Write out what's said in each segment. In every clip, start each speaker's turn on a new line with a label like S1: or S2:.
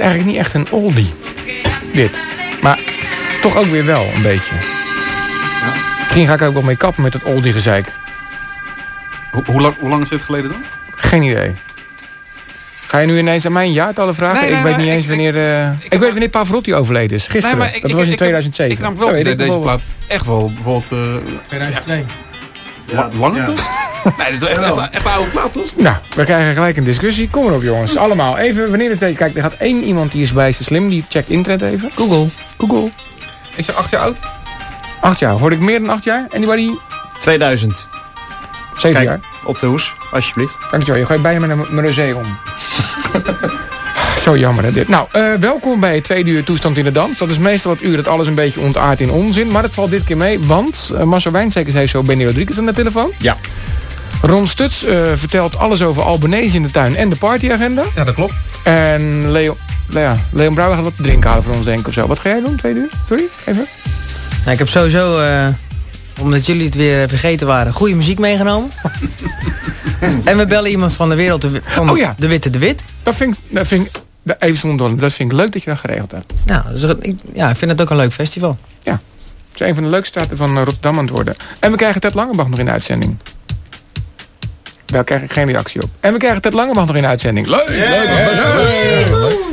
S1: eigenlijk niet echt een oldie. Dit. Maar toch ook weer wel, een beetje. Misschien ga ik er ook wel mee kappen met het oldie gezeik.
S2: Hoe, hoe, lang, hoe lang is dit geleden dan?
S1: Geen idee. Ga je nu ineens aan mijn jaartallen vragen?
S2: Nee, nee,
S1: ik weet
S2: nee,
S1: niet eens
S2: ik-
S1: wanneer... eh, ik, weet wanneer Pavarotti overleden is. Gisteren.
S2: Nee, maar ik-
S1: dat
S2: ik-
S1: was in
S2: ik-
S1: 2007.
S2: Ik nam wel
S1: ik
S2: deze
S1: wel.
S2: plaat echt wel bijvoorbeeld... eh,
S3: 2002.
S2: la- langer dan? Nee, dit is echt, echt, echt een oude plaat, toch?
S1: Nou, we krijgen gelijk een discussie. Kom erop jongens. Allemaal. Even wanneer het... Kijk, er gaat één iemand die is bij ze slim. Die checkt internet even.
S3: Google.
S1: Google.
S2: Ik zeg acht jaar oud.
S1: Acht jaar. Hoor ik meer dan acht jaar? Anybody?
S4: 2000.
S1: Zeven
S4: Kijk,
S1: jaar.
S4: op de hoes, alsjeblieft.
S1: Dankjewel. Je gooit bijna mijn, mijn rosé om. Zo jammer hè dit. Nou, eh, welkom bij het tweede uur toestand in de dans. Dat is meestal het uur dat alles een beetje ontaart in onzin. Maar het valt dit keer mee, want uh, Marcel Wijnstekers heeft zo Benny Rodriguez aan de telefoon.
S4: Ja.
S1: Ron Stuts eh, vertelt alles over Albanese in de tuin en de partyagenda.
S2: Ja, dat klopt.
S1: En Leo, ja, Leon Brouwer gaat wat te drinken halen voor ons denk ik of zo. Wat ga jij doen, tweede uur? Sorry, even.
S3: Nou, ik heb sowieso, eh, omdat jullie het weer vergeten waren, goede muziek meegenomen. en we bellen iemand van de wereld, de, van
S1: Oh ja.
S3: de Witte de Wit.
S1: Dat vind ik, dat vind ik, dat- even zonder, dat vind ik leuk dat je dat geregeld hebt.
S3: Nou, dus ik, ja, ik vind het ook een leuk festival.
S1: Het is een van de leukste straten van Rotterdam aan het worden. En we krijgen Ted Langebach nog in de uitzending. Daar krijg ik geen reactie op. En we krijgen Ted Langebach nog in de uitzending. Leuk, leuk, leuk, leuk.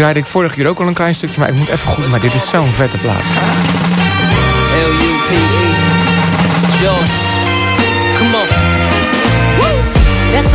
S1: draaide ik vorige keer ook al een klein stukje, maar ik moet even goed... Maar dit is zo'n vette plaat.
S5: L-U-P-E. Come on.
S6: There's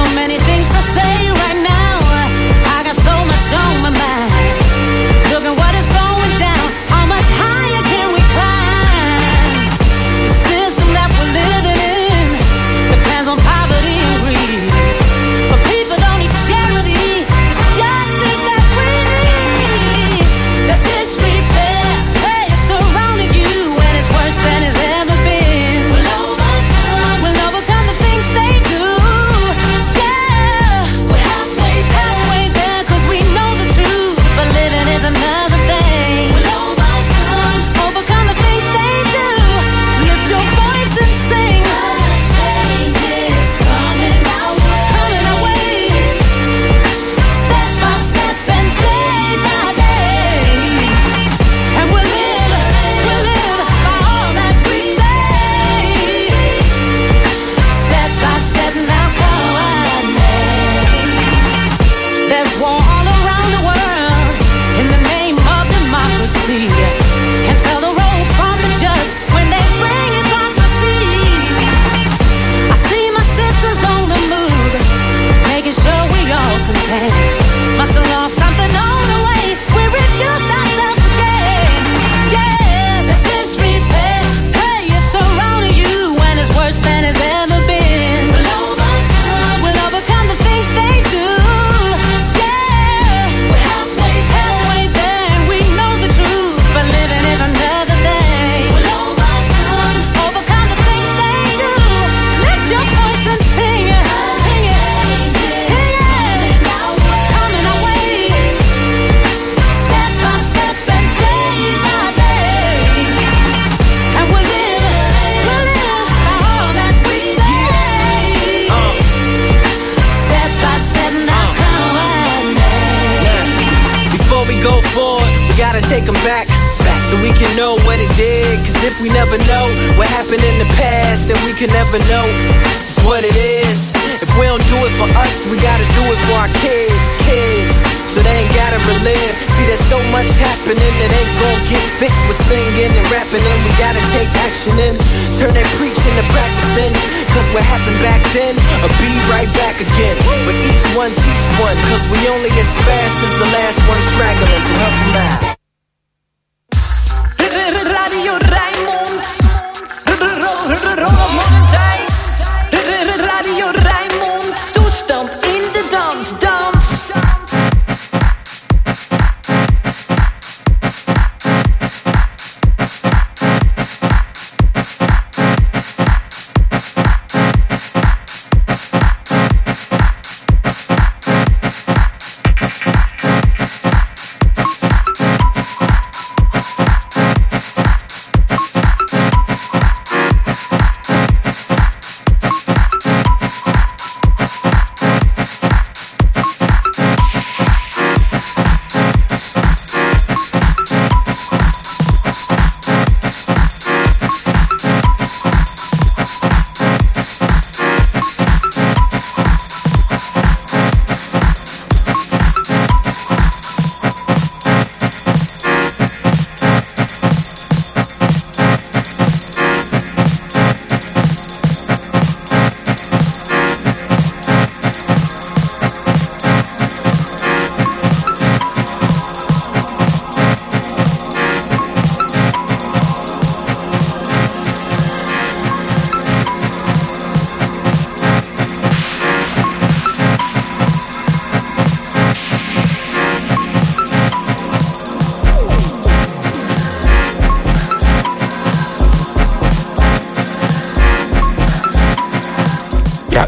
S5: Action in, Turn that preaching to practicing. Cause what happened back then, I'll be right back again. But each one teach one, cause we only as fast as the last one straggling. So help them out.
S6: Radio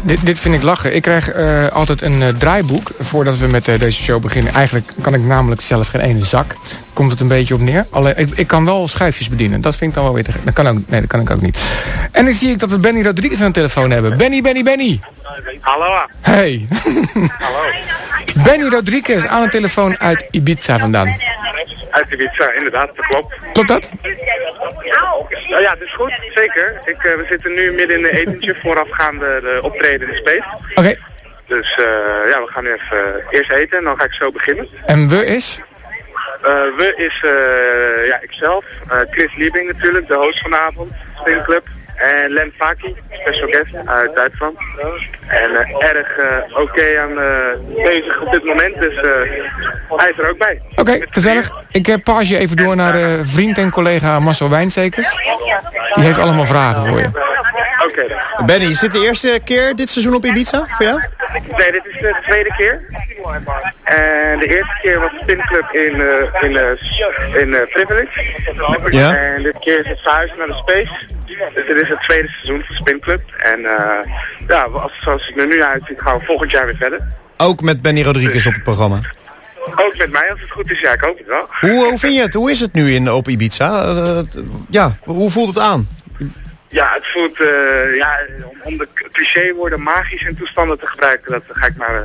S1: Dit, dit vind ik lachen. Ik krijg eh, altijd een eh, draaiboek voordat we met eh, deze show beginnen. Eigenlijk kan ik namelijk zelf geen ene zak. Komt het een beetje op neer. Alleen, ik, ik kan wel schuifjes bedienen. Dat vind ik dan wel weer te dat kan ook, Nee, dat kan ik ook niet. En dan zie ik dat we Benny Rodriguez aan de telefoon hebben. Benny, Benny, Benny.
S7: Hallo.
S1: Hey.
S7: Hallo.
S1: Benny Rodriguez aan de telefoon uit Ibiza vandaan.
S7: Uit Ibiza, inderdaad. Dat klopt.
S1: Klopt dat?
S7: Nou ja, dus goed, zeker. Ik, eh, we zitten nu midden in het etentje voorafgaande de optreden in de space.
S1: Oké.
S7: Dus eh, ja, we gaan nu even eh, eerst eten en dan ga ik zo beginnen.
S1: En we is?
S7: we is ja, ikzelf, Chris Liebing natuurlijk, de host vanavond, Spin Club. En Len Faki, special guest uit Duitsland. En eh, erg eh, oké aan eh, bezig op dit moment, dus eh, hij is er ook bij.
S1: Oké, gezellig. Ik pas je even door naar de vriend en collega Marcel Wijnstekers. Die heeft allemaal vragen voor je.
S7: Oké dan.
S4: Benny, is dit de eerste keer dit seizoen op Ibiza voor jou?
S7: Nee, dit is de tweede keer. En de eerste keer was Spinclub in, eh, in, eh, in Privilege.
S4: Ja.
S7: En dit keer is het verhuizen naar de Space. Dus dit is het tweede seizoen van Spinclub. En eh, ja, als, zoals het er nu uitziet gaan we volgend jaar weer verder.
S4: Ook met Benny Rodriguez op het programma.
S7: Ook met mij als het goed is, ja ik hoop het wel.
S4: Hoe, hoe vind je het? Hoe is het nu in, op Ibiza? Eh, t- ja, hoe voelt het aan?
S7: Ja, het voelt, eh, ja, om, de cliché woorden magisch in toestanden te gebruiken, dat ga ik maar eh,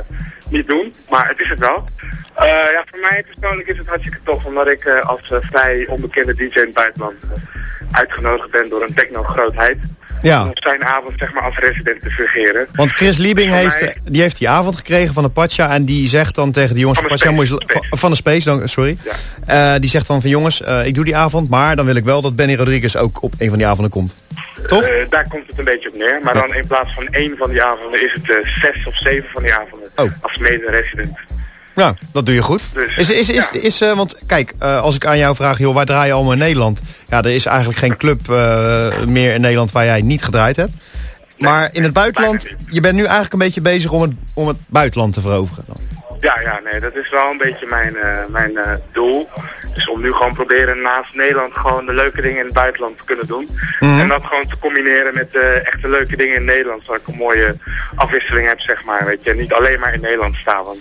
S7: niet doen. Maar het is het wel. Eh, ja, voor mij persoonlijk is het hartstikke tof, omdat ik eh, als eh, vrij onbekende DJ in het buitenland eh, uitgenodigd ben door een techno-grootheid.
S4: Ja.
S7: Om zijn avond zeg maar als resident te fungeren.
S4: Want Chris Liebing heeft,
S7: mij-
S4: die heeft die avond gekregen van de Pacha en die zegt dan tegen de jongens van
S7: Van de
S4: Pacha, moet je,
S7: Space, Space.
S4: van- van de Space, dan, sorry. Eh, die zegt dan van jongens, eh, ik doe die avond, maar dan wil ik wel dat Benny Rodriguez ook op een van die avonden komt. Toch?
S7: Eh, daar komt het een beetje op neer. Maar dan in plaats van één van die avonden is het zes of zeven van die avonden.
S4: Oh.
S7: Als mede-resident.
S4: Nou, dat doe je goed.
S7: Dus,
S4: Is, is, is,
S7: ja.
S4: is, eh, want kijk, eh, als ik aan jou vraag, joh, waar draai je allemaal in Nederland? Ja, er is eigenlijk geen club eh, meer in Nederland waar jij niet gedraaid hebt. Maar in het buitenland, je bent nu eigenlijk een beetje bezig om het, om het buitenland te veroveren.
S7: Ja, ja, nee, dat is wel een beetje mijn, mijn doel. Dus om nu gewoon proberen naast Nederland gewoon de leuke dingen in het buitenland te kunnen doen. En dat gewoon te combineren met eh echte leuke dingen in Nederland. Zodat ik een mooie afwisseling heb, zeg maar. Weet je, niet alleen maar in Nederland staan. Want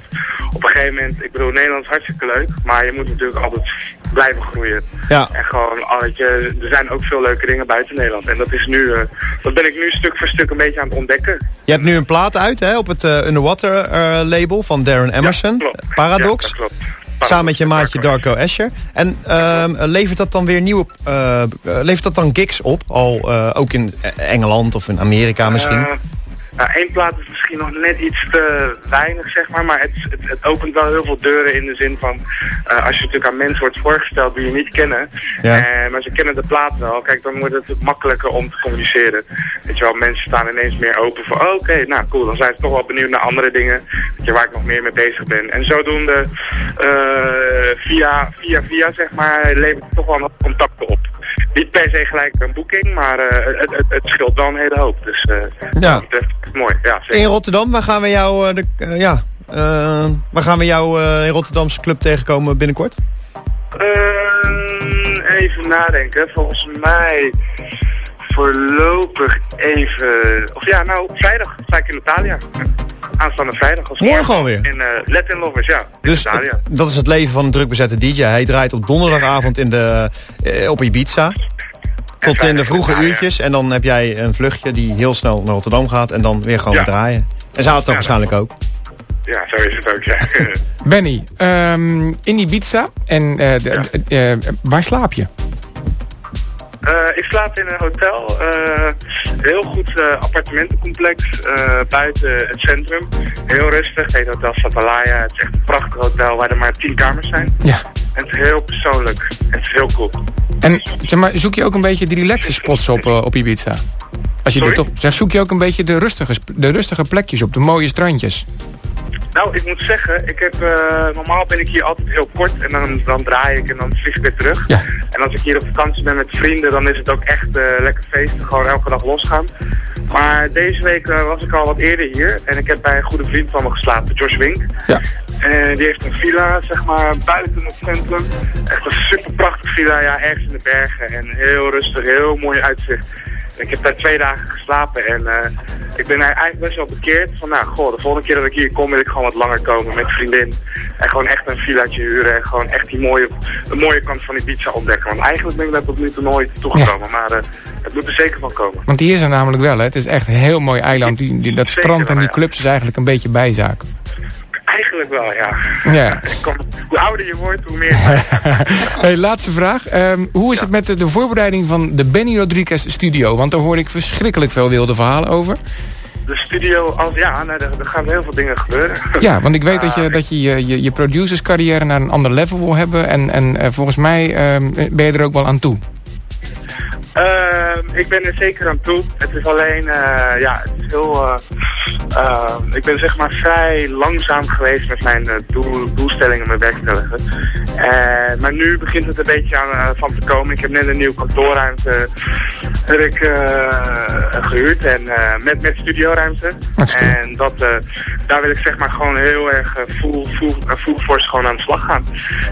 S7: op een gegeven moment, ik bedoel, Nederland is hartstikke leuk. Maar je moet natuurlijk altijd blijven groeien.
S4: Ja.
S7: En gewoon, al weet je, er zijn ook veel leuke dingen buiten Nederland. En dat is nu, eh, dat ben ik nu stuk voor stuk een beetje aan het ontdekken.
S4: Je hebt nu een plaat uit hè, op het eh, Underwater label van Darren Emerson,
S7: klopt.
S4: Paradox.
S7: Ja, klopt.
S4: Samen met je maatje
S7: Darko
S4: Escher. En ehm, levert dat dan weer nieuwe, eh, eh, levert dat dan gigs op? Al eh, ook in Engeland of in Amerika misschien?
S7: Nou, één plaat is misschien nog net iets te weinig, zeg maar. Maar het, het, het opent wel heel veel deuren in de zin van... eh, als je natuurlijk aan mensen wordt voorgesteld die je niet kennen...
S4: Ja.
S7: eh, maar ze kennen de plaat wel. Kijk, dan wordt het makkelijker om te communiceren. Weet je wel, mensen staan ineens meer open voor... oh, oké, nou cool, dan zijn ze toch wel benieuwd naar andere dingen. Weet je, waar ik nog meer mee bezig ben. En zodoende, eh, via, via, via, zeg maar, levert het toch wel nog contacten op. Niet per se gelijk een boeking, maar eh, het, het, het scheelt wel een hele hoop. Dus eh,
S4: Ja.
S7: wat dat betreft, mooi. Ja, zeker.
S4: In Rotterdam, waar gaan we jou, eh, de, ja, waar gaan we jou in Rotterdamse club tegenkomen binnenkort?
S7: Ehm, even nadenken. Volgens mij voorlopig even... Of ja, nou, vrijdag sta ik in Italia. Aanstaande vrijdag. Als
S4: Morgen alweer?
S7: In uh, Latin Lovers, ja. In
S4: Dus
S7: Italia.
S4: eh, dat is het leven van een drukbezette DJ. Hij draait op donderdagavond in de, eh, op Ibiza. Tot in de vroege uurtjes. En dan heb jij een vluchtje die heel snel naar Rotterdam gaat. En dan weer gewoon
S7: Ja.
S4: weer draaien. En zaterdag
S7: Ja,
S4: waarschijnlijk ook.
S7: Ja, zo is het ook, ja.
S1: Benny, ehm, in Ibiza. En eh, eh, eh, waar slaap je?
S7: Eh, ik slaap in een hotel. eh, heel goed eh, appartementencomplex buiten het centrum. Heel rustig. Het heet Hotel Satalaya. Het is echt een prachtig hotel waar er maar tien kamers zijn.
S1: Ja.
S7: En het is heel persoonlijk. En het is heel cool.
S1: En zeg maar, zoek je ook een beetje die relaxe spots op, eh, op Ibiza? Als je er toch, zeg, zoek je ook een beetje de rustige, de rustige plekjes op, de mooie strandjes?
S7: Nou, ik moet zeggen, ik heb, eh, normaal ben ik hier altijd heel kort en dan, dan draai ik en dan vlieg ik weer terug.
S1: Ja.
S7: En als ik hier op vakantie ben met vrienden, dan is het ook echt eh, lekker feesten, gewoon elke dag losgaan. Maar deze week was ik al wat eerder hier en ik heb bij een goede vriend van me geslapen, Josh Wink.
S1: Ja.
S7: En die heeft een villa, zeg maar, buiten het centrum. Echt een super prachtig villa, ja, ergens in de bergen. En heel rustig, heel mooi uitzicht. En ik heb daar twee dagen geslapen en eh, ik ben eigenlijk best wel bekeerd. Van nou, goh, de volgende keer dat ik hier kom wil ik gewoon wat langer komen met vriendin. En gewoon echt een villaatje huren en gewoon echt die mooie, de mooie kant van die pizza ontdekken. Want eigenlijk ben ik daar tot nu toe nooit toegekomen, maar eh, het moet er zeker van komen.
S1: Want die is er namelijk wel, hè. Het is echt een heel mooi eiland. Die, die, dat
S7: Zeker
S1: strand en die clubs is eigenlijk een beetje bijzaak.
S7: Eigenlijk wel, ja.
S1: Ja.
S7: Kom, hoe ouder je wordt, hoe meer...
S1: hey, laatste vraag. Ehm, hoe is het met de, de voorbereiding van de Benny Rodriguez studio? Want daar hoor ik verschrikkelijk veel wilde verhalen over.
S7: de studio, als, ja, nee, er, er gaan heel veel dingen gebeuren.
S1: Ja, want ik weet dat je dat je, je, je, je producerscarrière naar een ander level wil hebben. En, en eh, volgens mij ehm, ben je er ook wel aan toe.
S7: Ehm, ik ben er zeker aan toe. Het is alleen, eh, ja, het is heel... eh, ehm, ik ben zeg maar vrij langzaam geweest met mijn eh, doel, doelstellingen, mijn werkstellingen. Eh, maar nu begint het een beetje aan van te komen. Ik heb net een nieuwe kantoorruimte heb ik, eh, gehuurd en met, met studioruimte. En dat, daar wil ik zeg maar gewoon heel erg full, full, eh, full force gewoon aan de slag gaan.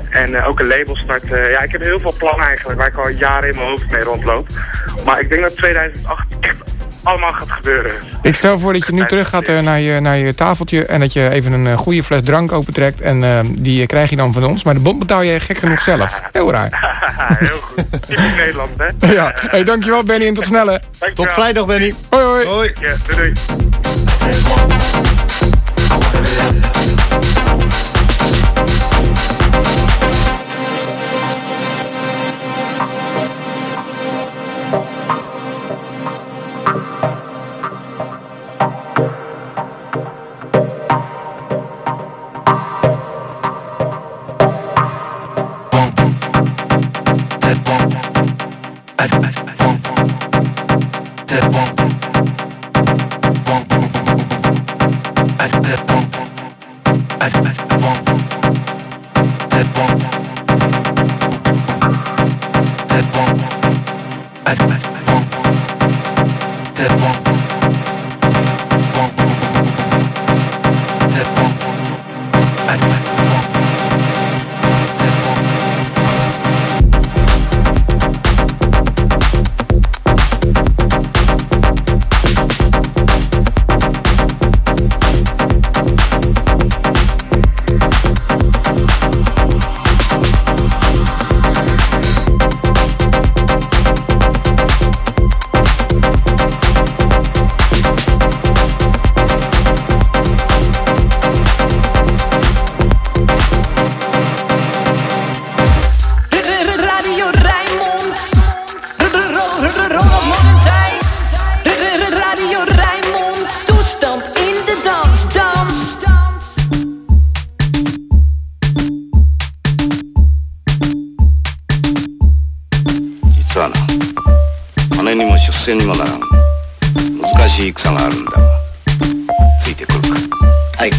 S7: En ook een label starten. ja, ik heb heel veel plannen eigenlijk waar ik al jaren in mijn hoofd mee rondloop. Maar ik denk dat 2008 echt allemaal gaat gebeuren.
S1: Ik stel voor dat je nu terug gaat eh, naar, je, naar je tafeltje... en dat je even een eh, goede fles drank opentrekt. En eh, die krijg je dan van ons. Maar de bond betaal je gek genoeg zelf. Heel raar.
S7: heel goed. Typisch Nederland, hè?
S1: Ja, hey, dankjewel Benny en tot snelle.
S7: Dankjewel.
S4: Tot vrijdag, Benny.
S1: Hoi hoi.
S4: Hoi.
S7: Ja, doei doei.
S8: にも出世にもならん。難しい戦があるんだがついてくるか。はい。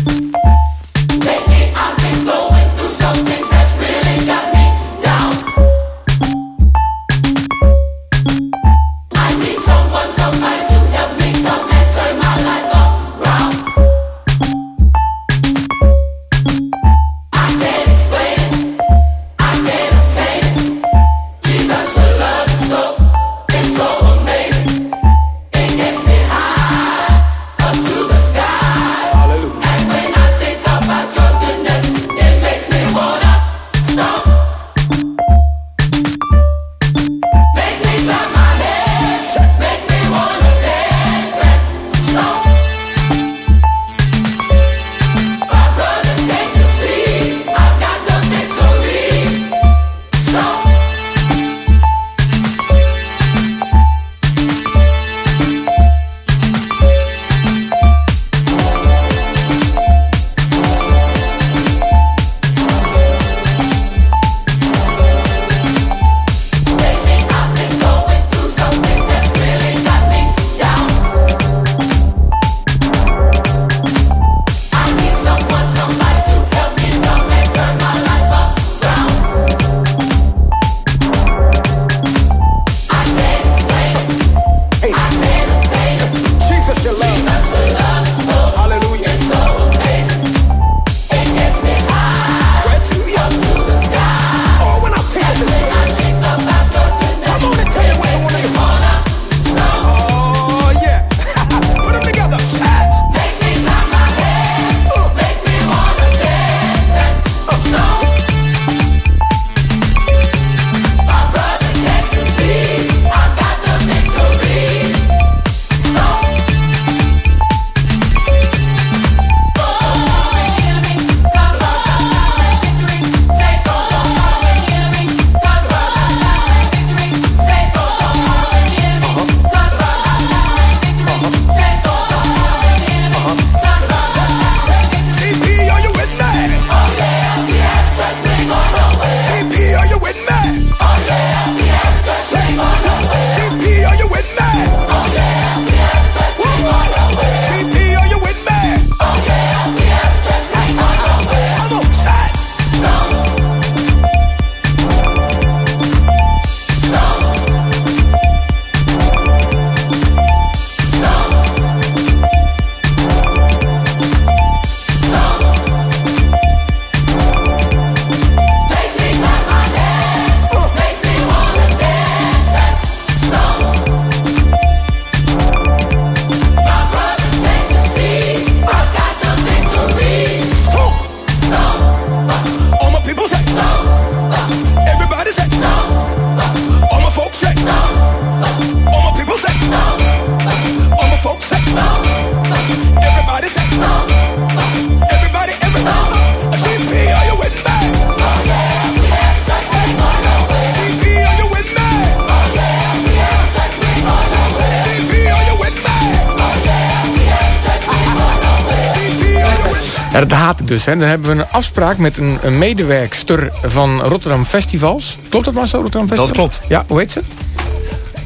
S1: Ja, dat haat ik dus. Hè. Dan hebben we een afspraak met een, een medewerkster van Rotterdam Festivals. Klopt dat maar zo, Rotterdam Festivals?
S4: klopt.
S1: Ja, hoe heet ze?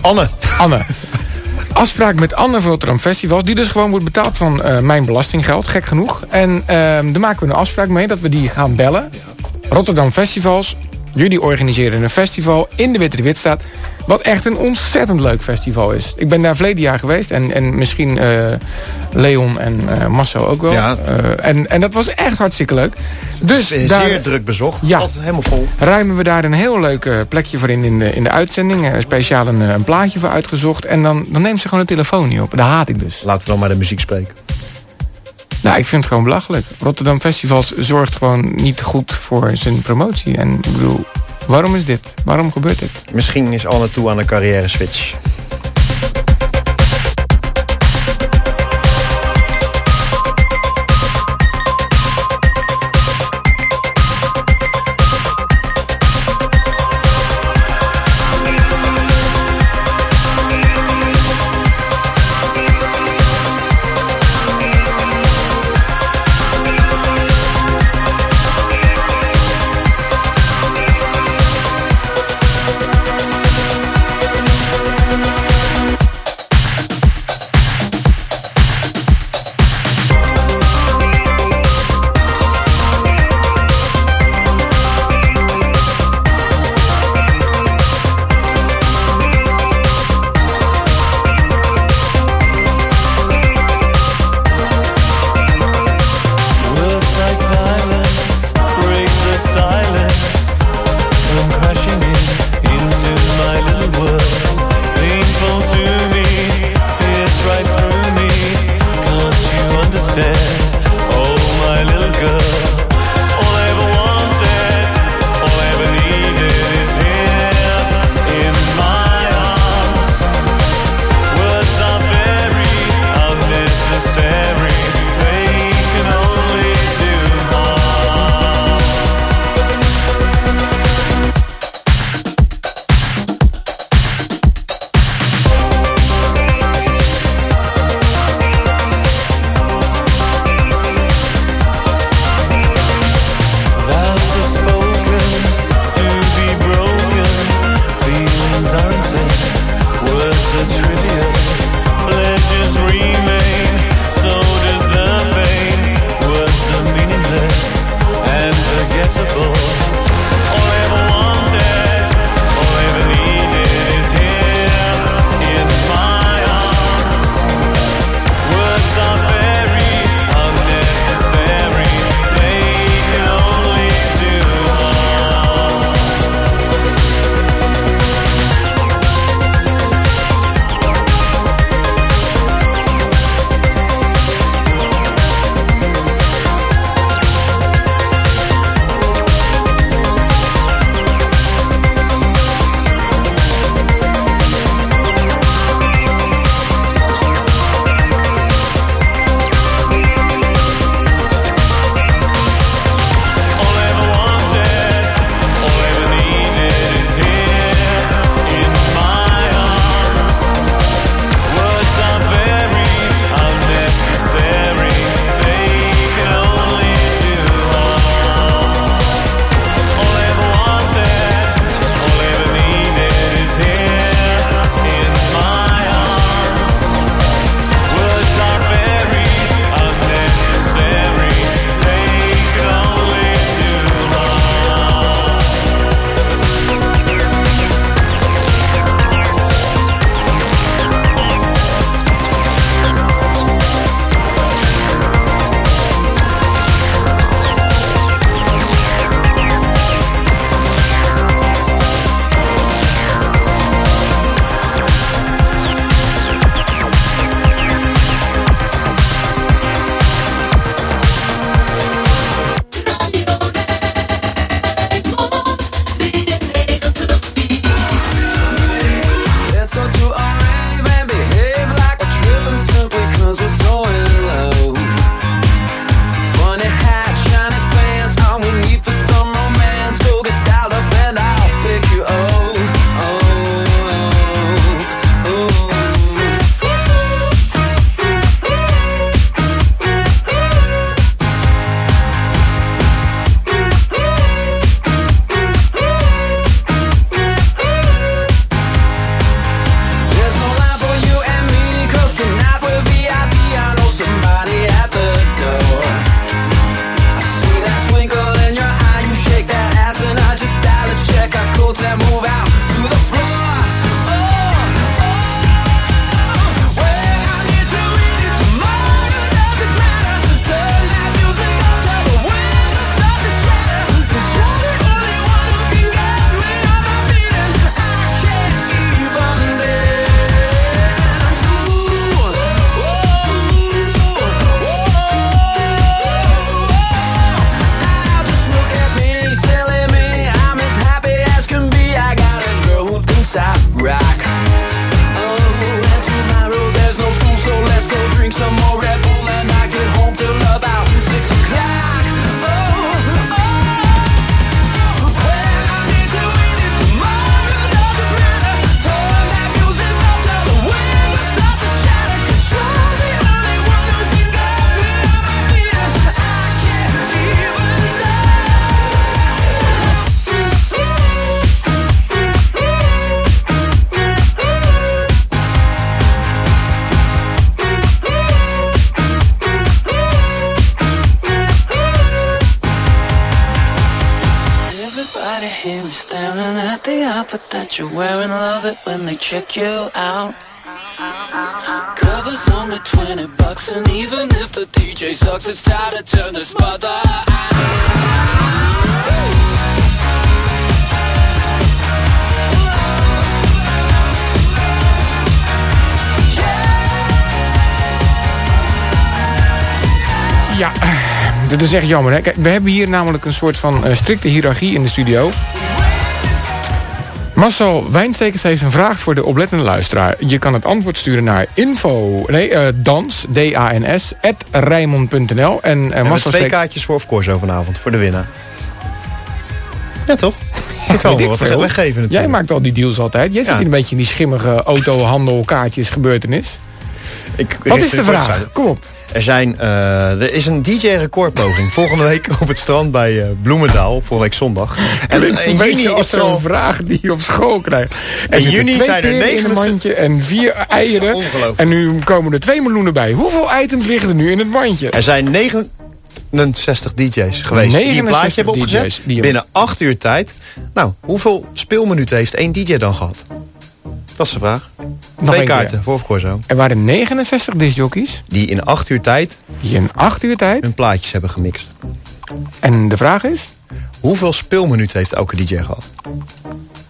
S4: Anne.
S1: Anne. Afspraak met Anne van Rotterdam Festivals. Die dus gewoon wordt betaald van eh, mijn belastinggeld. Gek genoeg. En ehm daar maken we een afspraak mee dat we die gaan bellen. Rotterdam Festivals. Jullie organiseren een festival in de Witte de Witstraat. Wat echt een ontzettend leuk festival is. Ik ben daar verleden jaar geweest. En, en misschien eh, Leon en eh Marcel ook wel.
S4: Ja.
S1: Eh, en, en dat was echt hartstikke leuk. Dus
S4: Zeer
S1: daar
S4: druk bezocht.
S1: Ja.
S4: Altijd helemaal vol.
S1: ruimen we daar een heel leuk plekje voor in in de, in de uitzending. Speciaal een, een plaatje voor uitgezocht. En dan, dan neemt ze gewoon de telefoon niet op. Daar haat ik dus.
S4: Laten we dan maar de muziek spreken.
S1: Nou, ik vind het gewoon belachelijk. Rotterdam Festivals zorgt gewoon niet goed voor zijn promotie. En ik bedoel, waarom is dit? Waarom gebeurt dit?
S4: Misschien is Anne toe aan een carrière switch.
S1: Is echt jammer. Hè? Kijk, we hebben hier namelijk een soort van eh, strikte hiërarchie in de studio. Marcel Wijnstekens heeft een vraag voor de oplettende luisteraar. Je kan het antwoord sturen naar info, nee, eh, dans, D-A-N-S, at rijmond.nl. En, eh,
S4: En
S1: Marcel
S4: twee kaartjes voor of Corso vanavond, voor de winnaar. Ja, toch? Ik zal wel wat
S1: veel.
S4: weggeven natuurlijk.
S1: Jij maakt al die deals altijd. Jij zit hier een beetje in die schimmige autohandel, kaartjes, gebeurtenis.
S4: Ik,
S1: Wat is de vraag? Kom op.
S4: Er, zijn, eh, er is een DJ-recordpoging volgende week op het strand bij eh, Bloemendaal, volgende week zondag. En
S1: Klinkt
S4: in
S1: een
S4: juni is er
S1: zo'n
S4: al...
S1: vraag die je op school krijgt. Er
S4: In juni zijn er 69
S1: mandje en vier eieren. En nu komen er twee meloenen bij. Hoeveel items liggen er nu in het mandje?
S4: Er zijn 69 DJ's geweest die een
S1: 69
S4: plaatje hebben opgezet
S1: DJ's
S4: binnen 8 uur tijd. Nou, hoeveel speelminuten heeft één DJ dan gehad? Dat is de vraag. Twee
S1: één keer.
S4: kaarten voor Corso.
S1: Er waren 69 discjockeys
S4: Die in 8 uur tijd
S1: die in 8 uur tijd.
S4: hun plaatjes hebben gemixt.
S1: En de vraag is,
S4: Hoeveel speelminuten heeft elke DJ gehad?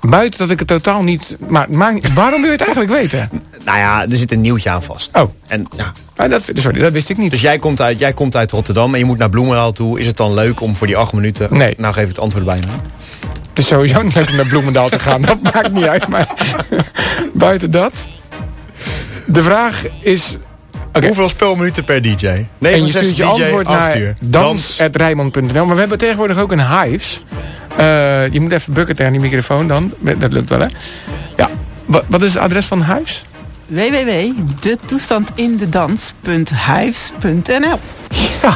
S1: buiten dat ik het totaal niet... Maar, niet- waarom wil je het eigenlijk weten?
S4: Nou ja, er zit een nieuwtje aan vast.
S1: Oh,
S4: En ja,
S1: maar dat, sorry, dat wist ik niet.
S4: Dus jij komt, uit, jij komt uit Rotterdam en je moet naar Bloemendaal toe. Is het dan leuk om voor die acht minuten...
S1: Nee.
S4: Nou geef ik het antwoord bijna.
S1: Het is sowieso niet leuk om naar Bloemendaal te gaan. Dat maakt niet uit. Maar buiten dat... De vraag is...
S4: Hoeveel speelminuten per DJ? 69
S1: En je stuurt je
S4: DJ,
S1: antwoord
S4: 8
S1: naar dans.rijmond.nl. Maar we hebben tegenwoordig ook een Hives. Eh, je moet even bukken tegen die microfoon dan. Dat lukt wel, hè? Ja. Wat, wat is het adres van Hives?
S6: www.detoestandindedans.hives.nl
S1: Ja.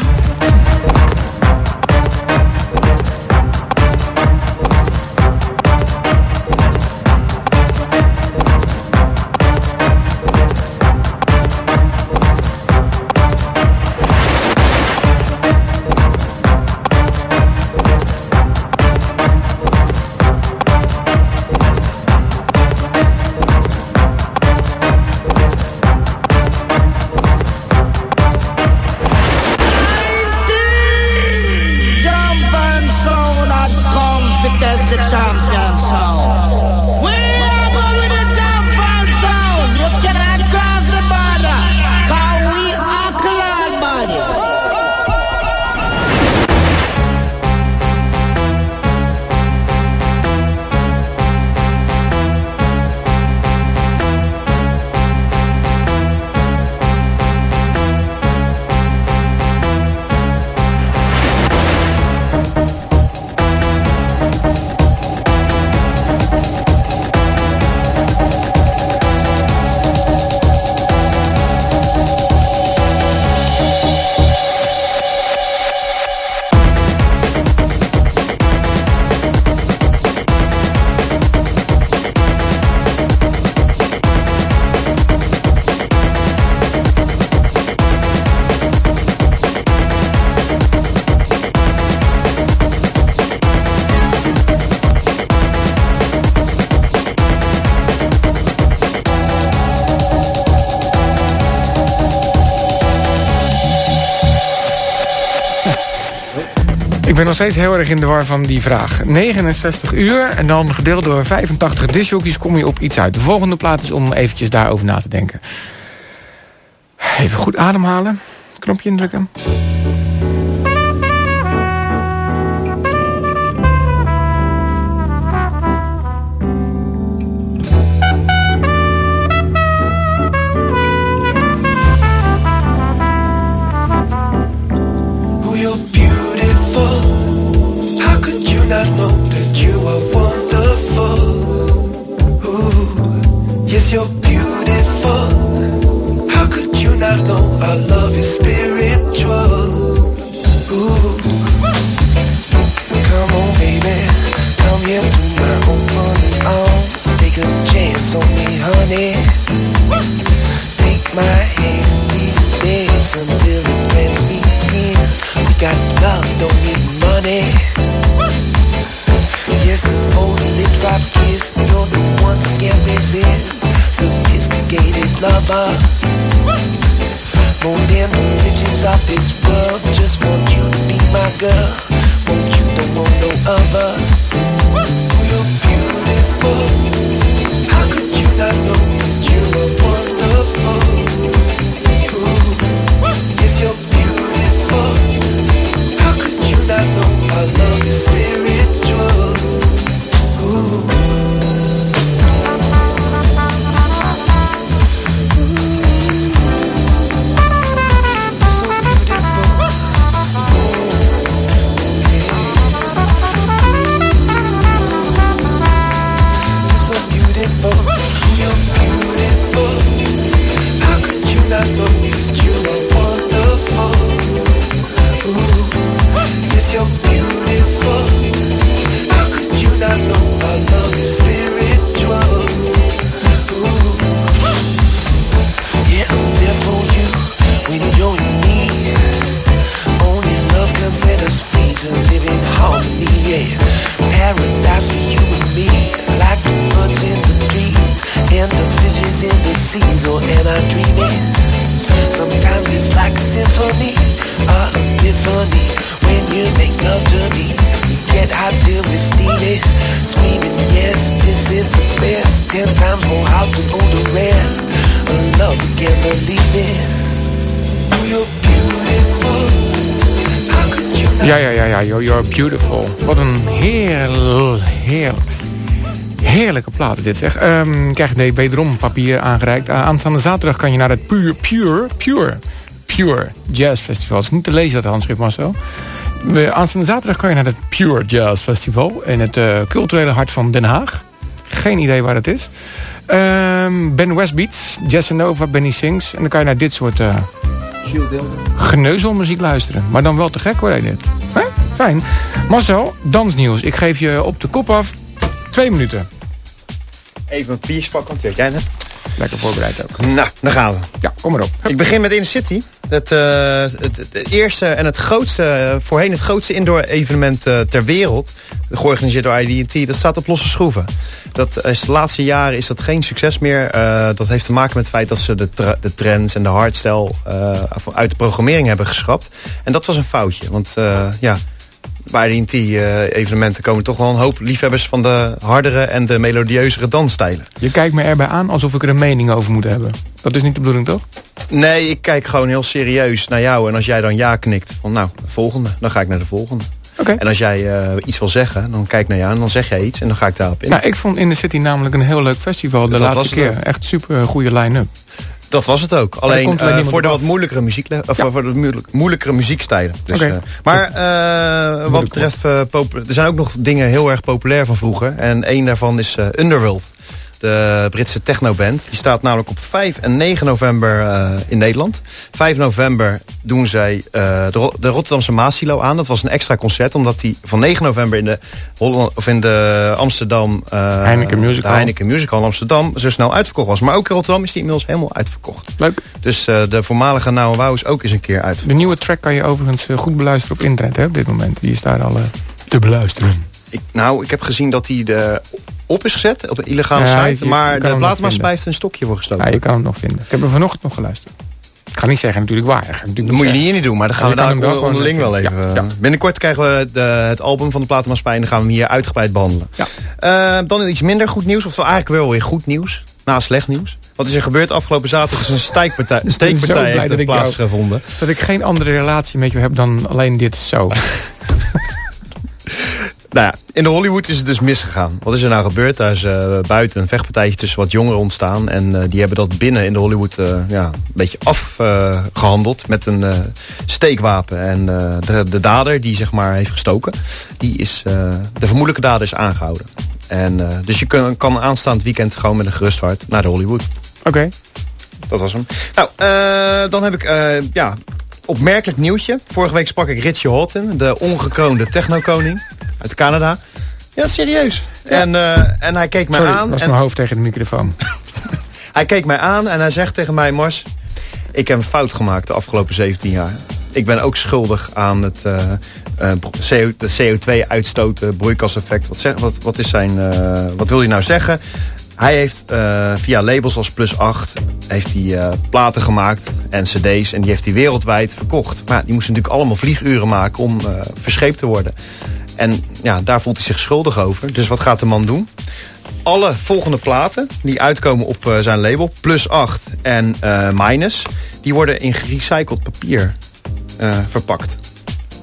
S9: Steeds heel erg in de war van die vraag. 69 uur en dan gedeeld door 85 discjockeys kom je op iets uit. De volgende plaat is om eventjes daarover na te denken. Even goed ademhalen. Knopje indrukken.
S10: Got love, don't need money.
S9: Yes, the lips I've kissed, you're the ones I can't resist. Sophisticated lover. More than the riches of this world, just want you to be my girl. Want you, don't want no other. You're beautiful. How could you not know that you are wonderful? I love is spirit. Beautiful.
S1: Wat een heel, heel, heerlijke plaat is dit zeg. Ehm krijg je wederom papier aangereikt. Uh, aanstaande zaterdag kan je naar het Pure, Pure, Pure, Pure Jazz Festival. Het is niet te lezen dat handschrift Marcel. We, aanstaande zaterdag kan je naar het Pure Jazz Festival in het eh, culturele hart van Den Haag. Geen idee waar het is. Ehm, ben Westbeats, Jazz Nova, Benny Sings. En dan kan je naar dit soort eh geneuzelmuziek luisteren. Maar dan wel te gek hoor, dit. Hè? Fijn. Marcel, dansnieuws. Ik geef je op de kop af twee minuten.
S4: Even een biertje pakken, want weet jij net.
S1: Lekker voorbereid ook.
S4: Nou, daar gaan we.
S1: Ja, kom maar op.
S4: Ik begin met In City. Het, eh, het, het eerste en het grootste, eh, voorheen het grootste indoor evenement eh, ter wereld. Georganiseerd door IDT. Dat staat op losse schroeven. Dat is de laatste jaren is dat geen succes meer. Dat heeft te maken met het feit dat ze de, de trends en de hardstyle uit de programmering hebben geschrapt. En dat was een foutje. Want ja, bij IDT eh, evenementen komen toch wel een hoop liefhebbers van de hardere en de melodieuzere dansstijlen.
S1: Je kijkt me erbij aan alsof ik er een mening over moet hebben. Dat is niet de bedoeling, toch?
S4: Nee, ik kijk gewoon heel serieus naar jou. En als jij dan ja knikt, van nou, de volgende. Dan ga ik naar de volgende.
S1: Oké.
S4: En als jij eh, iets wil zeggen, dan kijk ik naar jou en dan zeg jij iets. En dan ga ik daarop in.
S1: Nou, ik vond In the City namelijk een heel leuk festival de
S4: Dat
S1: laatste keer. Echt super goede line-up.
S4: Dat was het ook. Alleen eh, voor de wat moeilijkere muziek, of
S1: Ja.
S4: voor de moeilijk- moeilijkere muziekstijlen. Dus, eh, maar eh, wat betreft, er zijn ook nog dingen heel erg populair van vroeger. En één daarvan is Underworld. De Britse technoband. Die staat namelijk op 5 en 9 november eh, in Nederland. 5 november doen zij eh, de, Ro- de Rotterdamse Maasilo aan. Dat was een extra concert. Omdat die van 9 november in de, Holland, of in de Amsterdam... eh,
S1: Heineken Music
S4: de
S1: Hall.
S4: Heineken Music Hall in Amsterdam zo snel uitverkocht was. Maar ook in Rotterdam is die inmiddels helemaal uitverkocht.
S1: Leuk.
S4: Dus de voormalige Nauwe Wouw is ook eens een keer uitverkocht.
S1: De nieuwe track kan je overigens goed beluisteren op internet hè, op dit moment. Die is daar al te beluisteren.
S4: Ik, nou, ik heb gezien dat die de op is gezet op een illegale
S1: Ja,
S4: site.
S1: je-
S4: maar de
S1: hem
S4: platenmaatschappij heeft een stokje voor gestoken.
S1: Ja, je kan hem nog vinden. Ik heb er vanochtend nog geluisterd. Ik ga niet zeggen natuurlijk waar. Natuurlijk
S4: Dat moet je
S1: zeggen.
S4: hier niet doen, maar dan
S1: Ja,
S4: gaan we daar
S1: hem wel
S4: onderling wel even...
S1: Ja, ja.
S4: Binnenkort krijgen we de, het album van de platenmaatschappij... en dan gaan we hem hier uitgebreid behandelen.
S1: Ja.
S4: Eh, dan iets minder goed nieuws, of wel eigenlijk wel weer goed nieuws. Na slecht nieuws. Wat is er gebeurd afgelopen zaterdag? is een steekpartij, steekpartij heeft
S1: dat jou-
S4: plaatsgevonden.
S1: Dat ik geen andere relatie met je heb dan alleen dit zo.
S4: Nou ja, in de Hollywood is het dus misgegaan. Wat is er nou gebeurd? Daar is eh, buiten een vechtpartijtje tussen wat jongeren ontstaan. En eh, die hebben dat binnen in de Hollywood eh, ja, een beetje afgehandeld met een steekwapen. En de, de dader die zeg maar heeft gestoken, die is, de vermoedelijke dader is aangehouden. En, dus je kan, kan aanstaand weekend gewoon met een gerust hart naar de Hollywood.
S1: Oké.
S4: Dat was hem. Nou, dan heb ik ja, opmerkelijk nieuwtje. Vorige week sprak ik Richie Houghton, de ongekroonde technokoning uit Canada. Ja, serieus. En, eh, en hij keek mij
S1: Sorry,
S4: aan.
S1: was
S4: En
S1: mijn hoofd tegen de microfoon.
S4: hij keek mij aan en hij zegt tegen mij, Mars, ik heb een fout gemaakt de afgelopen 17 jaar. ik ben ook schuldig aan het uh, uh, CO, de CO2-uitstoten, broeikaseffect. Wat, zeg, wat, wat, is zijn, wat wil hij nou zeggen? Hij heeft via labels als Plus 8 heeft hij, platen gemaakt en cd's. En die heeft hij wereldwijd verkocht. Maar die moesten natuurlijk allemaal vlieguren maken om verscheept te worden. En ja, daar voelt hij zich schuldig over. Dus wat gaat de man doen? Alle volgende platen die uitkomen op zijn label, Plus 8 en Minus... die worden in gerecycled papier verpakt.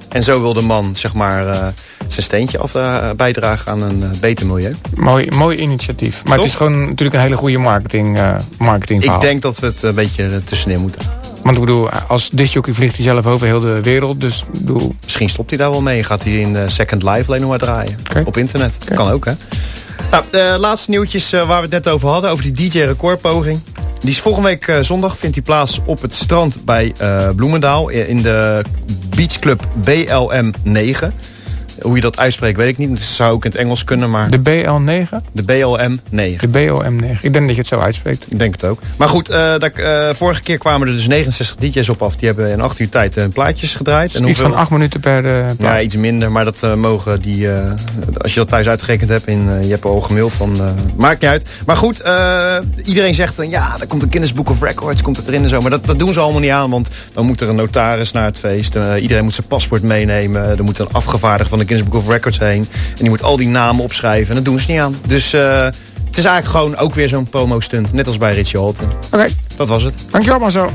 S4: En zo wil de man zeg maar zijn steentje af uh, bijdragen aan een beter milieu.
S1: Mooi, mooi initiatief. Maar Toch? het is gewoon natuurlijk een hele goede marketing, marketing
S4: Ik denk dat we het een beetje tussenin moeten.
S1: Want ik bedoel, als disjockey vliegt hij zelf over heel de wereld. Dus bedoel...
S4: Misschien stopt hij daar wel mee. Gaat hij in Second Life alleen nog maar draaien. Okay. Op internet. Okay. Kan ook, hè? Nou, de laatste nieuwtjes waar we het net over hadden. Over die DJ-recordpoging. Die is volgende week zondag vindt die plaats op het strand bij uh, Bloemendaal in de beachclub BLM 9. Hoe je dat uitspreekt weet ik niet. Zou ook in het Engels kunnen, maar...
S1: De BL9?
S4: De BLM 9.
S1: De BLM9. Ik denk dat je het zo uitspreekt.
S4: Ik denk het ook. Maar goed, uh, dat, uh, vorige keer kwamen er dus 69 DJ's op af. Die hebben in 8 uur tijd uh, plaatjes gedraaid.
S1: En iets van 8 minuten per plaat.
S4: Ja, iets minder. Maar dat mogen die... als je dat thuis uitgerekend hebt en je hebt al gemaild, dan maakt niet uit. Maar goed, iedereen zegt dan... Ja, er komt een Guinness Book of Records, komt het erin en zo. Maar dat, dat doen ze allemaal niet aan, want dan moet er een notaris naar het feest. iedereen moet zijn paspoort meenemen. Er moet een afgevaardigde van de Guinness Book of Records heen. En die moet al die namen opschrijven. En dat doen ze niet aan. Dus uh, het is eigenlijk gewoon ook weer zo'n promo-stunt. Net als bij Richie Holton.
S1: Oké. Okay.
S4: Dat was het.
S1: Dankjewel maar zo.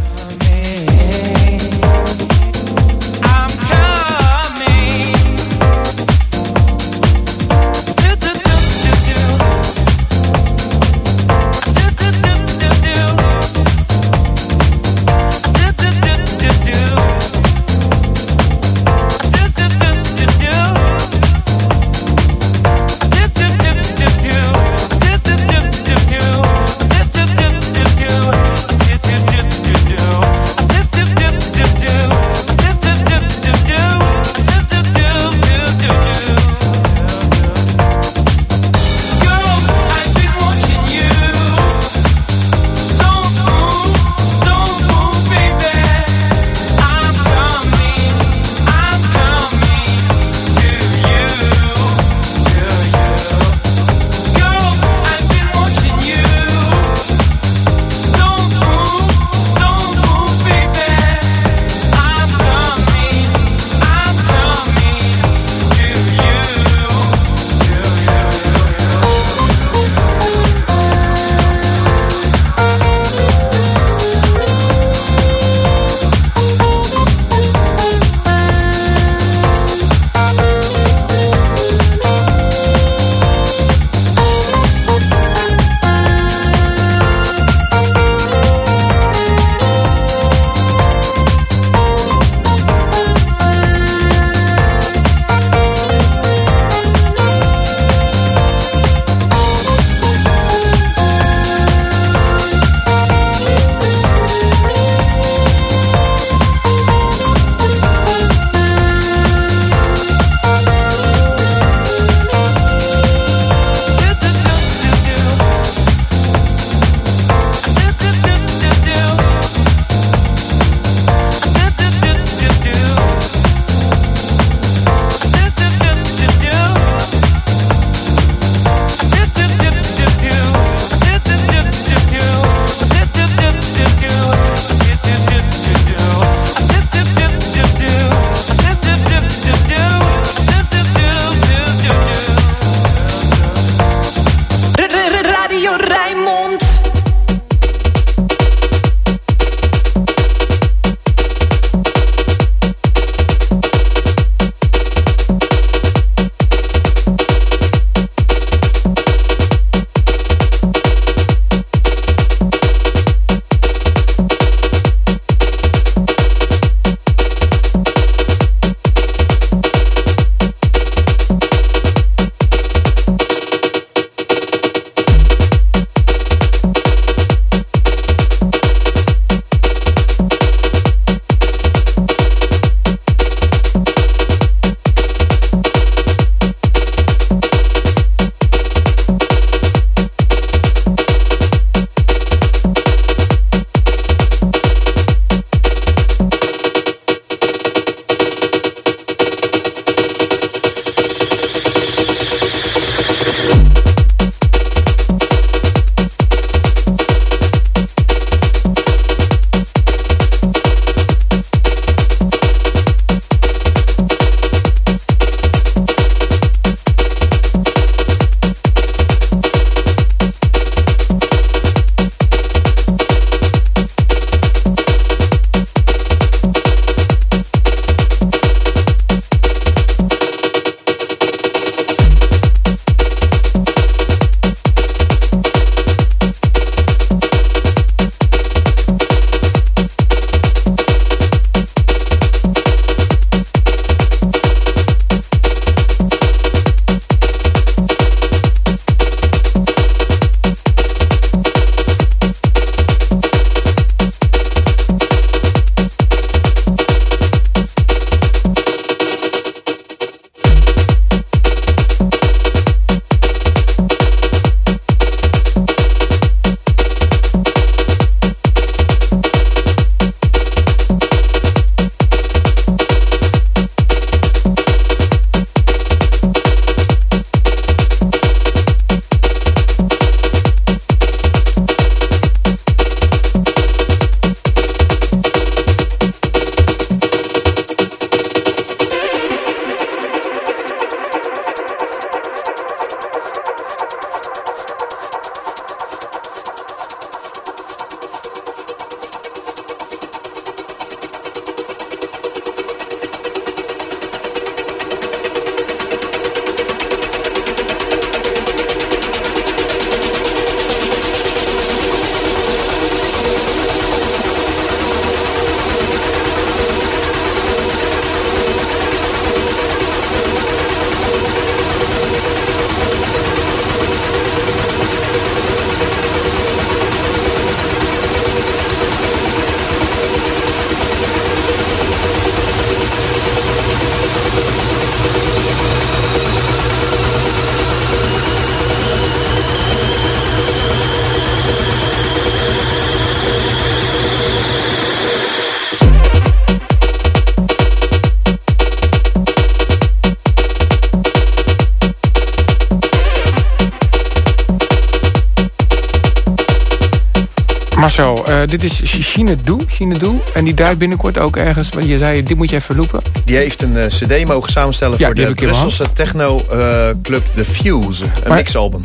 S1: Dit is Chinedu, Chinedu. En die draait binnenkort ook ergens. Want je zei, dit moet je even lopen.
S4: Die heeft een eh, cd mogen samenstellen
S1: Ja,
S4: voor de Brusselse techno eh, club The Fuse. Een mixalbum.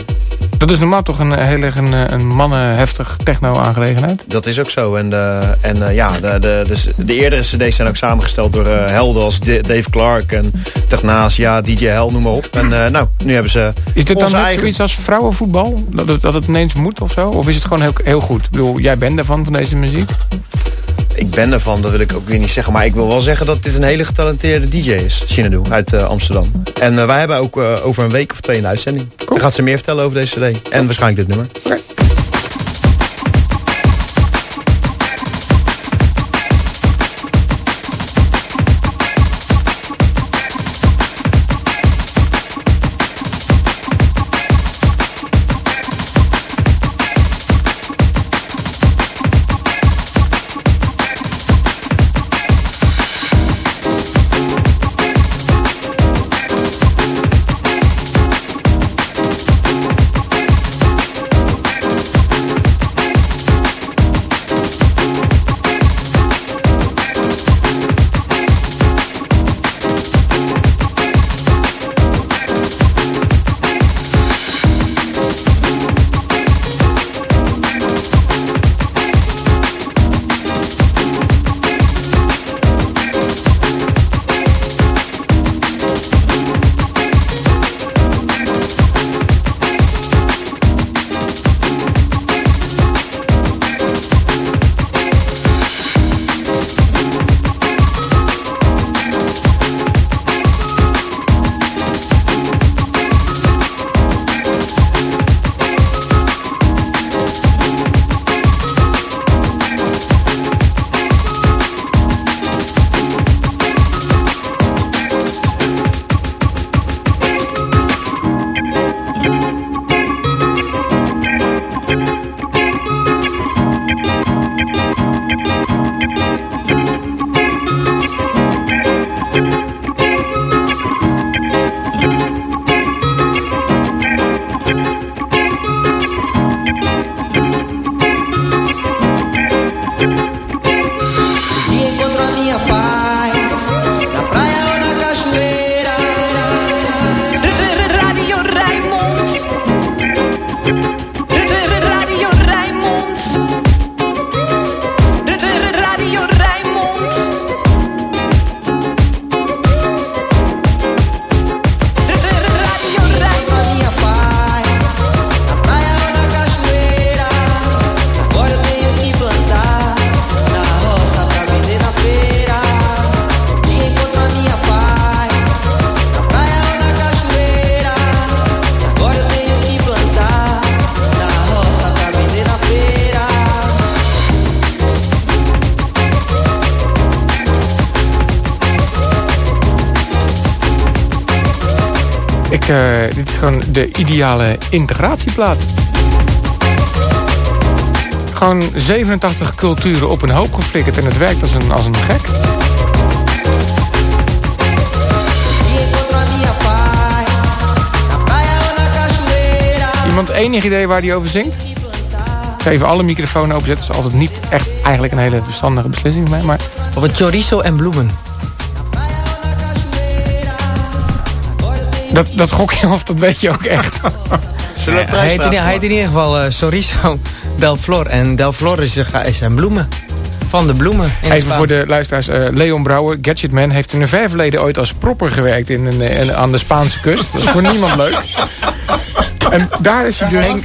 S1: Dat is normaal toch een eh, heel erg een, eh, een mannenheftig techno-aangelegenheid.
S4: Dat is ook zo. En, eh, en ja, de, de, de, de eerdere cd's zijn ook samengesteld door eh, helden als D- Dave Clark en Technasia, DJ Hell, noem maar op. En nou, nu hebben ze
S1: Is dit dan
S4: onze
S1: net
S4: eigen...
S1: zoiets als vrouwenvoetbal? Dat het, dat het ineens moet of zo? Of is het gewoon heel, heel goed? Ik bedoel, jij bent ervan, van deze muziek?
S4: Ik ben ervan, dat wil ik ook weer niet zeggen. Maar ik wil wel zeggen dat dit een hele getalenteerde DJ is. Shinadu uit Amsterdam. En wij hebben ook over een week of twee een uitzending. Dan gaat ze meer vertellen over deze cd. En waarschijnlijk dit nummer.
S1: Gewoon de ideale integratieplaat. Gewoon 87 culturen op een hoop geflikkerd en het werkt als een, als een gek. Iemand enig idee waar die over zingt? Even alle microfoons openzetten. Dat is altijd niet echt eigenlijk een hele verstandige beslissing voor mij. Maar
S3: Over chorizo en bloemen.
S1: Dat, dat gok je of dat weet je ook echt.
S4: Zullen we
S3: Hij heet, in, hij heet in ieder geval eh chorizo del Flor. En del Flor is, eh, is een bloemen. Van de bloemen. In
S1: Even voor de luisteraars. eh, Leon Brouwer, Gadgetman, heeft in een ver verleden ooit als propper gewerkt in een, eh, aan de Spaanse kust. Dat is voor niemand leuk. En daar is hij dus...
S3: En,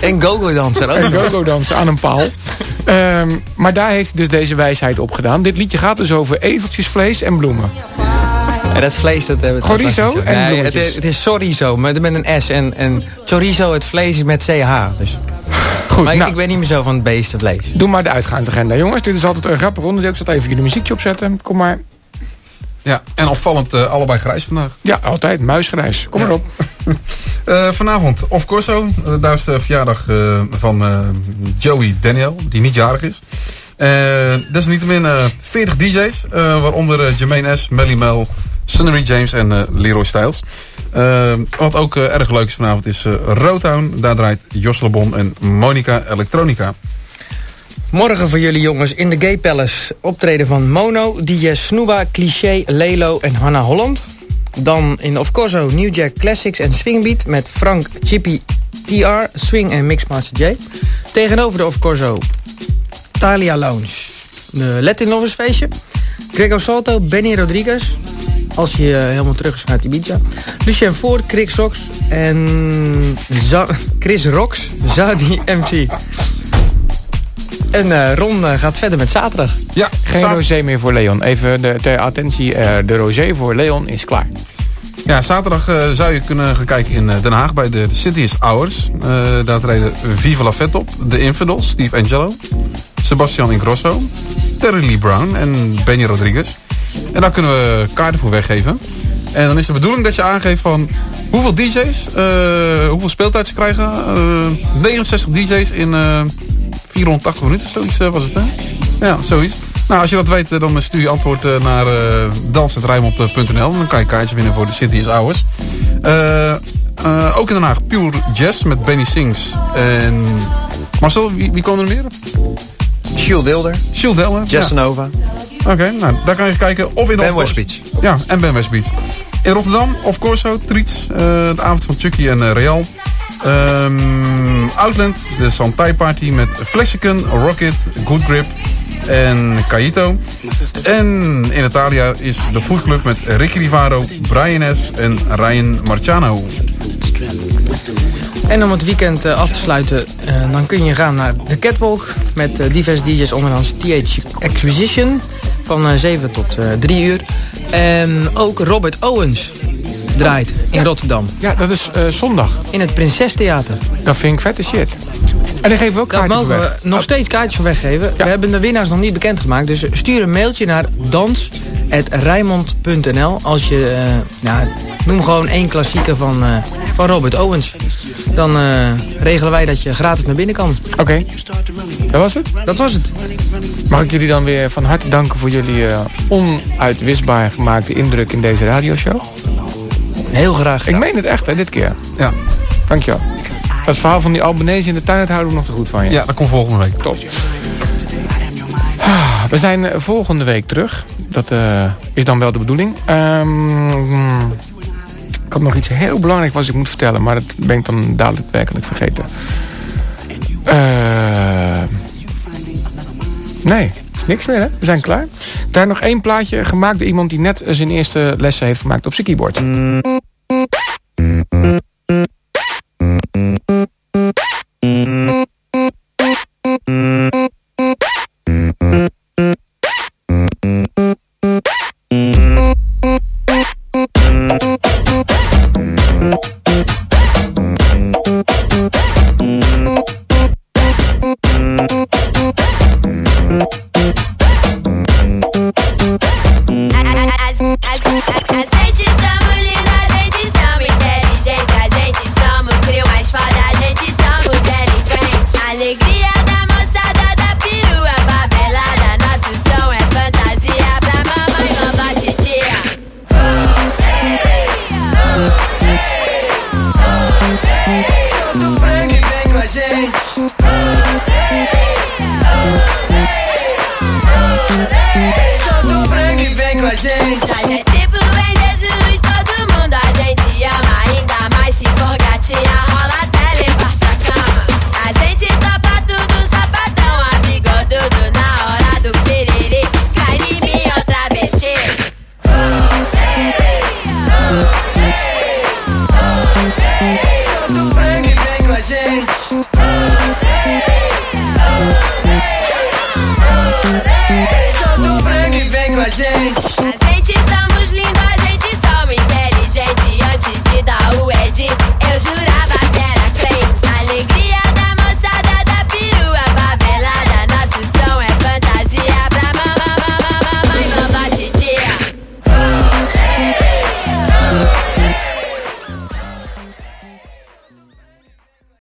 S3: en go-go danser ook.
S1: Een
S3: nog.
S1: go-go dansen aan een paal. Ehm, maar daar heeft hij dus deze wijsheid op gedaan. Dit liedje gaat dus over ezeltjesvlees en bloemen.
S3: En dat vlees, dat hebben we
S1: Chorizo
S3: dat
S1: en
S3: nee, het, is- het is chorizo, met, met een S. En, en chorizo, het vlees is met CH. Dus.
S1: Goed,
S3: maar ik-
S1: nou.
S3: ik ben niet meer zo van het beestenvlees.
S1: Doe maar de uitgaansagenda. Jongens, dit is altijd een grappig onderdeel. Ik zat even jullie muziekje opzetten. Kom maar.
S2: Ja, en opvallend eh, allebei grijs vandaag.
S1: Ja, altijd. Muisgrijs. Kom maar op.
S2: Eh, vanavond, of Corso. Eh, daar is de verjaardag eh, van eh, Joey Daniel, die niet jarig is. Eh desalniettemin eh 40 DJ's, eh, waaronder Jermaine S., Melly Mel, Sunnery James en eh, Leroy Styles. Eh, wat ook eh, erg leuk is vanavond is Rotown. Daar draait Jos Lebon en Monica Electronica.
S3: Morgen voor jullie jongens in de Gay Palace. Optreden van Mono, DJ Snoeba, Cliché, Lelo en Hanna Holland. Dan in Of Corso New Jack Classics en Swingbeat met Frank Chippy TR, Swing en Mixmaster J. Tegenover de Of Corso Talia Lounge. De Latin Lovers feestje. Gregor Salto, Benny Rodriguez. Als je eh, helemaal terug is vanuit Ibiza. Lucien Voort, Chris Sox en Za Chris Rox, Zadi MC. En eh, Ron eh, gaat verder met zaterdag.
S2: Ja,
S1: Geen
S2: za-
S1: rosé meer voor Leon. Even de, ter attentie, de rosé voor Leon is klaar.
S2: Ja, zaterdag zou je kunnen gaan kijken in Den Haag bij de City is Ours. Eh, daar treden Viva La Fête op, The Infidels, Steve Angelo, Sebastian Ingrosso, Terry Lee Brown en Benny Rodriguez. En daar kunnen we kaarten voor weggeven. En dan is de bedoeling dat je aangeeft van hoeveel DJ's, eh, hoeveel speeltijd ze krijgen. Eh, 69 DJ's in eh, 480 minuten, zoiets eh, was het hè? Ja, zoiets. Nou, als je dat weet, eh, dan stuur je antwoord eh, naar uh. Dan kan je kaartjes winnen voor de City is Ours. Eh, eh, ook in Den Haag Pure Jazz met Benny Sings. En Marcel, wie, wie komen er meer?
S4: Jules Dilder.
S2: Delder.
S4: Jazz Nova.
S2: Oké, nou, daar kan je eens kijken. Of in
S4: Ben
S2: Of Course-
S4: Westbeach.
S2: Ja, en Ben Westbeach. In Rotterdam, of Corso, Triets, eh, de avond van Chucky en eh, Real. Ehm, Outland, de Santai Party met Flexicon, Rocket, Good Grip en Caito. En in Italia is de Food Club met Ricky Rivaro, Brian S. en Ryan Marciano.
S3: En om het weekend eh, af te sluiten, dan kun je gaan naar de Catwalk met diverse DJ's, onder andere TH Exposition van eh, 7 tot eh 3 uur. En ook Robert Owens draait in Rotterdam.
S1: Ja, dat is eh, zondag.
S3: In het Prinsestheater.
S1: Dat vind ik vette shit. En dan geven we ook voor
S3: mogen we
S1: weg.
S3: nog steeds kaartjes voor weggeven. We hebben de winnaars nog niet bekendgemaakt. Dus stuur een mailtje naar dans.rijmond.nl Als je, eh, nou, noem gewoon één klassieker van, eh, van Robert Owens. Dan eh, regelen wij dat je gratis naar binnen kan.
S1: Oké, dat was het?
S3: Dat was het.
S1: Mag ik jullie dan weer van harte danken voor jullie eh, onuitwisbaar gemaakte indruk in deze radioshow?
S3: Heel graag
S1: Ik meen het echt, hè, dit keer.
S2: Ja.
S1: Dankjewel. Dat verhaal van die Albanese in de tuin, houden we nog te goed van je.
S2: Ja, dat komt volgende week.
S1: Top. Ah, We zijn eh, volgende week terug. Dat eh, is dan wel de bedoeling. Ehm, ik had nog iets heel belangrijks wat ik moet vertellen. Maar dat ben ik dan dadelijk werkelijk vergeten. Eh, nee, niks meer hè. We zijn klaar. Daar nog één plaatje gemaakt door iemand die net zijn eerste lessen heeft gemaakt op zijn keyboard.
S11: A